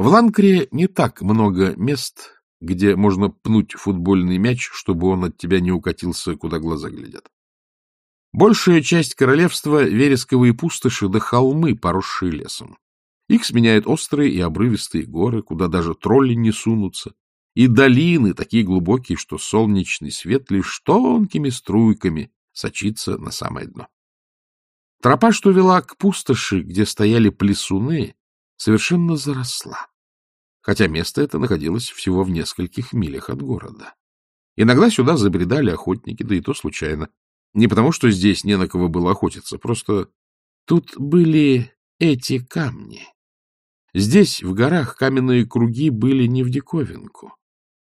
В Ланкре не так много мест, где можно пнуть футбольный мяч, чтобы он от тебя не укатился, куда глаза глядят. Большая часть королевства — вересковые пустоши да холмы, поросшие лесом. Их сменяют острые и обрывистые горы, куда даже тролли не сунутся, и долины, такие глубокие, что солнечный свет лишь тонкими струйками сочится на самое дно. Тропа, что вела к пустоши, где стояли плесуны, совершенно заросла, хотя место это находилось всего в нескольких милях от города. Иногда сюда забредали охотники, да и то случайно. Не потому, что здесь не на кого было охотиться, просто тут были эти камни. Здесь, в горах, каменные круги были не в диковинку.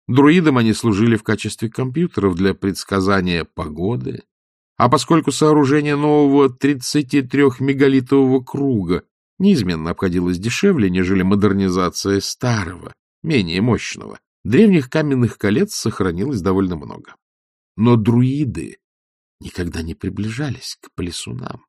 Друидам они служили в качестве компьютеров для предсказания погоды, а поскольку сооружение нового 33-мегалитового круга неизменно обходилось дешевле, нежели модернизация старого, менее мощного, древних каменных колец сохранилось довольно много. Но друиды никогда не приближались к плесунам.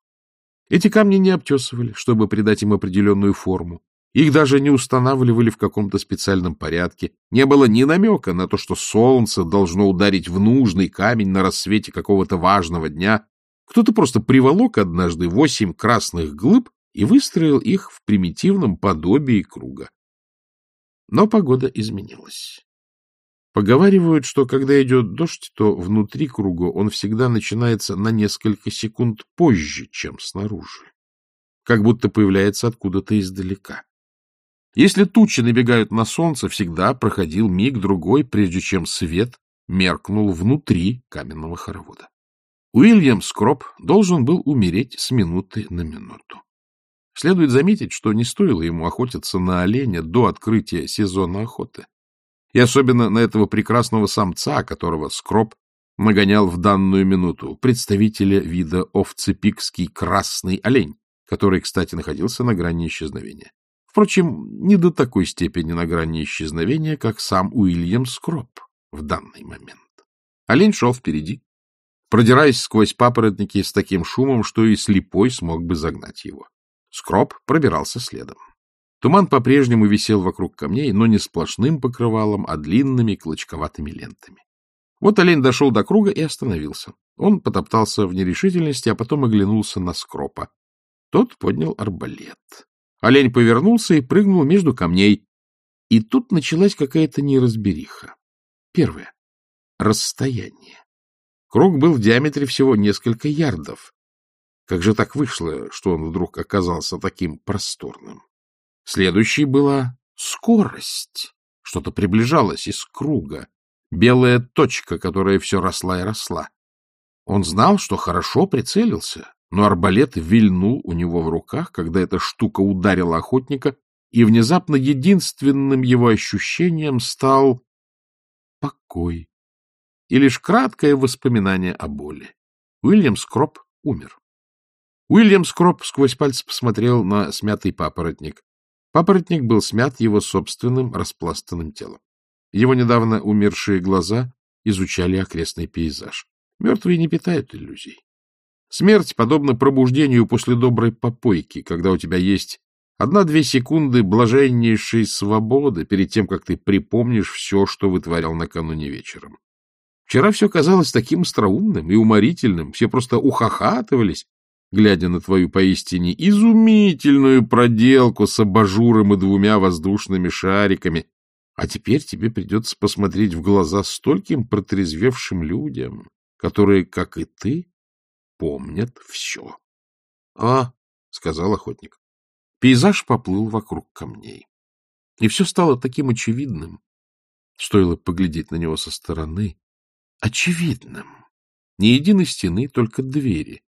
Эти камни не обтесывали, чтобы придать им определенную форму. Их даже не устанавливали в каком-то специальном порядке. Не было ни намека на то, что солнце должно ударить в нужный камень на рассвете какого-то важного дня. Кто-то просто приволок однажды восемь красных глыб и выстроил их в примитивном подобии круга. Но погода изменилась. Поговаривают, что когда идет дождь, то внутри круга он всегда начинается на несколько секунд позже, чем снаружи. Как будто появляется откуда-то издалека. Если тучи набегают на солнце, всегда проходил миг-другой, прежде чем свет меркнул внутри каменного хоровода. Уильям Скроп должен был умереть с минуты на минуту. Следует заметить, что не стоило ему охотиться на оленя до открытия сезона охоты. И особенно на этого прекрасного самца, которого Скроп нагонял в данную минуту, представителя вида овцепикский красный олень, который, кстати, находился на грани исчезновения. Впрочем, не до такой степени на грани исчезновения, как сам Уильям Скроп в данный момент. Олень шел впереди, продираясь сквозь папоротники с таким шумом, что и слепой смог бы загнать его. Скроп пробирался следом. Туман по-прежнему висел вокруг камней, но не сплошным покрывалом, а длинными клочковатыми лентами. Вот олень дошел до круга и остановился. Он потоптался в нерешительности, а потом оглянулся на Скропа. Тот поднял арбалет. Олень повернулся и прыгнул между камней. И тут началась какая-то неразбериха. Первое. Расстояние. Круг был в диаметре всего несколько ярдов, как же так вышло, что он вдруг оказался таким просторным? Следующей была скорость. Что-то приближалось из круга. Белая точка, которая все росла и росла. Он знал, что хорошо прицелился, но арбалет вильнул у него в руках, когда эта штука ударила охотника, и внезапно единственным его ощущением стал покой и лишь краткое воспоминание о боли. Уильям Скроп умер. Уильям Скроп сквозь пальцы посмотрел на смятый папоротник. Папоротник был смят его собственным распластанным телом. Его недавно умершие глаза изучали окрестный пейзаж. Мертвые не питают иллюзий. Смерть подобна пробуждению после доброй попойки, когда у тебя есть одна-две секунды блаженнейшей свободы перед тем, как ты припомнишь все, что вытворял накануне вечером. Вчера все казалось таким остроумным и уморительным, все просто ухахатывались, глядя на твою поистине изумительную проделку с абажуром и двумя воздушными шариками. А теперь тебе придется посмотреть в глаза стольким протрезвевшим людям, которые, как и ты, помнят все. — А, — сказал охотник. Пейзаж поплыл вокруг камней. И все стало таким очевидным. Стоило поглядеть на него со стороны. Очевидным. Ни единой стены, только двери.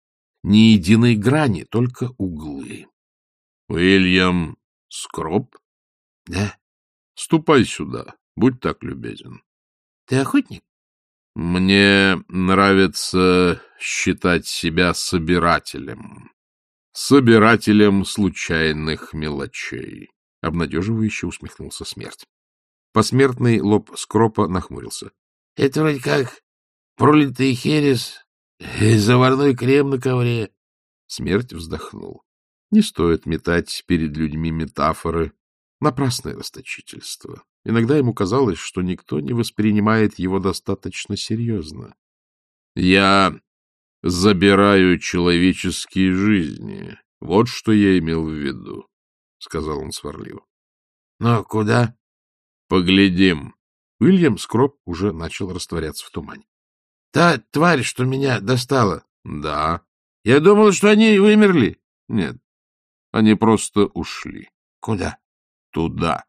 Ни единой грани, только углы. — Уильям Скроп? — Да. — Ступай сюда, будь так любезен. — Ты охотник? — Мне нравится считать себя собирателем. Собирателем случайных мелочей. Обнадеживающе усмехнулся смерть. Посмертный лоб Скропа нахмурился. — Это вроде как пролитый херес и заварной крем на ковре. Смерть вздохнул. Не стоит метать перед людьми метафоры. Напрасное расточительство. Иногда ему казалось, что никто не воспринимает его достаточно серьезно. — Я забираю человеческие жизни. Вот что я имел в виду, — сказал он сварливо. — Но куда? — Поглядим. Уильям Скроп уже начал растворяться в тумане. — Та тварь, что меня достала. — Да. — Я думал, что они вымерли. — Нет, они просто ушли. — Куда? — Туда.